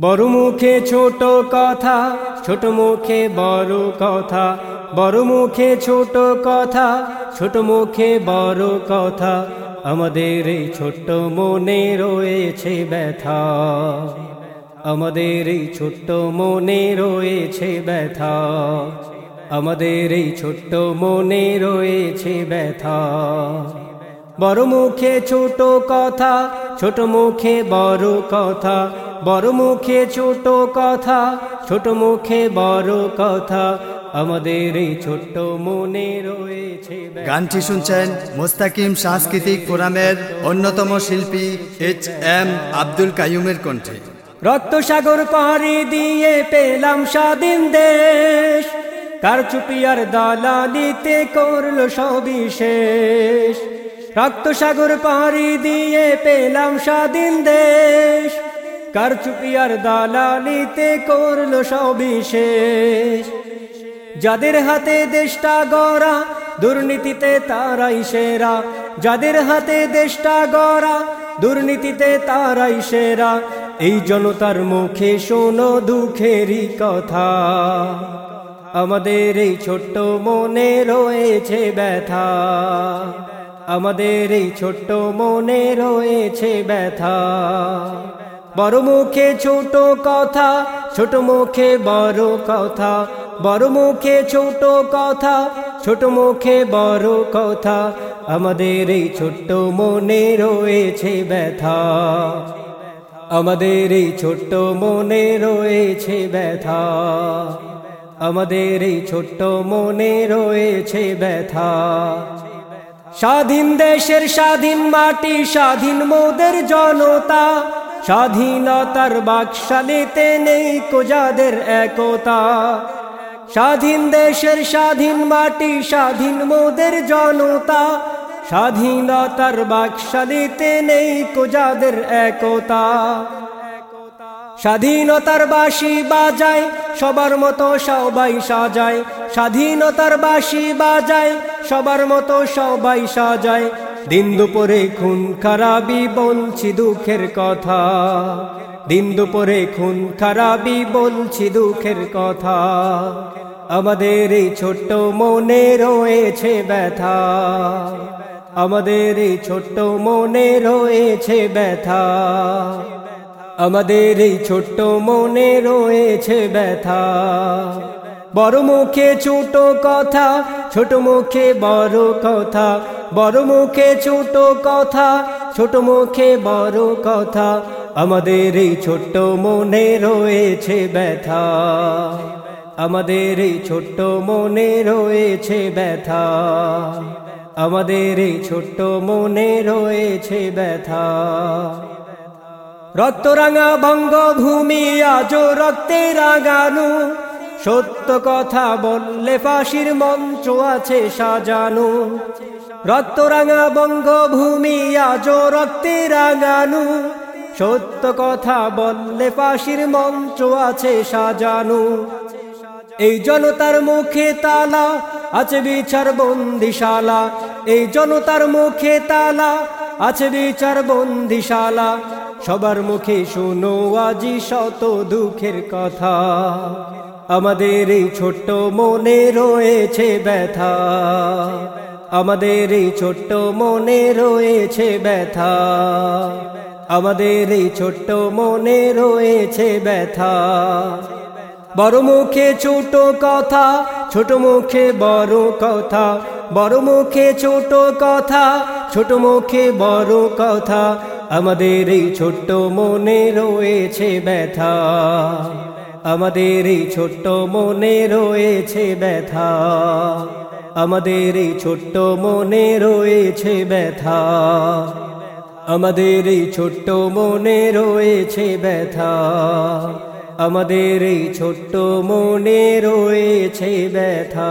বড় মুখে ছোট কথা, ছোট মুখে বড় কথা। বড় মুখে ছোট কথা, ছোট মুখে বড় কথা। আমাদের এই ছোট্ট মনে রয়েছে ব্যথা। আমাদের এই ছোট্ট মনে রয়েছে ব্যথা। আমাদের এই ছোট্ট মনে রয়েছে ব্যথা। বড় মুখে ছোট কথা, ছোট মুখে বড় কথা। বড় মুখে ছোট কথা ছোট মুখে বড় কথা আমাদের এই ছোট্ট মনে রয়েছে। গানটি শুনছেন মোস্তাকিম সাংস্কৃতিক ফোরামের অন্যতম শিল্পী এইচ এম আব্দুল কাইয়ুমের কণ্ঠে। রক্ত সাগর পাহাড়ি দিয়ে পেলাম স্বাধীন দেশ। কার চুপিয়ার দালালিতে করল সবিশেষ রক্ত সাগর পাহাড়ি দিয়ে পেলাম স্বাধীন দেশ। কার চুপিয়ার দালালিতে করল সবিশেষ যাদের হাতে দেশটা গড়া, দুর্নীতিতে তারাই সেরা। যাদের হাতে দেশটা গড়া, দুর্নীতিতে তারাই সেরা। এই জনতার মুখে শোনো দুঃখেরই কথা। আমাদের এই ছোট্ট মনে রয়েছে ব্যথা। আমাদের এই ছোট্ট মনে রয়েছে ব্যথা। বড় মুখে ছোট কথা, ছোট মুখে বড় কথা। বড় মুখে ছোট কথা, ছোট মুখে বড় কথা। আমাদের এই ছোট্ট মনে রয়েছে ব্যথা। আমাদের এই ছোট্ট মনে রয়েছে ব্যথা। আমাদের এই ছোট্ট মনে রয়েছে ব্যথা। স্বাধীন দেশের স্বাধীন মাটি, স্বাধীন মোদের জনতা। স্বাধীনতার বাকশালীতে নেই কোজাদের একতা। স্বাধীন দেশের স্বাধীন মাটি, স্বাধীন মোদের জনতা। স্বাধীনতার বাকশালীতে নেই কোজাদের একতা। স্বাধীনতার বাসি বাজায়, সবার মতো সবাই সাজায়। স্বাধীনতার বাসি বাজায়, সবার মতো সবাই সাজায়। দিন দুপুরে খুন খারাপি বলছি দুঃখের কথা। দিন দুপুরে খুন খারাপি বলছি দুঃখের কথা। আমাদের এই ছোট্ট মনে রয়েছে ব্যথা। আমাদের এই ছোট্ট মনে রয়েছে ব্যথা। আমাদের এই ছোট্ট মনে রয়েছে ব্যথা। বড় মুখে ছোট কথা, ছোট মুখে বড় কথা, বড় মুখে ছোট কথা, ছোট মুখে বড় কথা, আমাদের এই ছোট্ট মনে রয়েছে ব্যথা। আমাদের এই ছোট্ট মনে রয়েছে ব্যথা। আমাদের এই ছোট্ট মনে রয়েছে ব্যথা। রক্তরাঙা বঙ্গভূমি আজ রক্তে রাঙানো। সত্য কথা বললে ফাঁসির মঞ্চ আছে সাজানো। রক্তরাঙা বঙ্গভূমি আজ রক্তে রাঙানো। সত্য কথা বললে ফাঁসির মঞ্চ আছে সাজানো। এই জনতার মুখে তালা আছে বিচার বন্দিশালা এই জনতার মুখে তালা আছে বিচার বন্দিশালা সবার মুখে শোনো আজি শত দুঃখের কথা। আমাদের এই ছোট্ট মনে রয়েছে ব্যথা। আমাদের এই ছোট্ট মনে রয়েছে ব্যথা। আমাদের এই ছোট্ট মনে রয়েছে ব্যথা। বড় মুখে ছোট কথা, ছোট মুখে বড় কথা। বড় মুখে ছোট কথা, ছোট মুখে বড় কথা। আমাদের এই ছোট্ট মনে রয়েছে ব্যথা। আমাদের এই ছোট্ট মনে রয়েছে ব্যথা। আমাদের এই ছোট্ট মনে রয়েছে ব্যথা। আমাদের এই ছোট্ট মনে রয়েছে ব্যথা। আমাদের এই ছোট্ট মনে রয়েছে ব্যথা।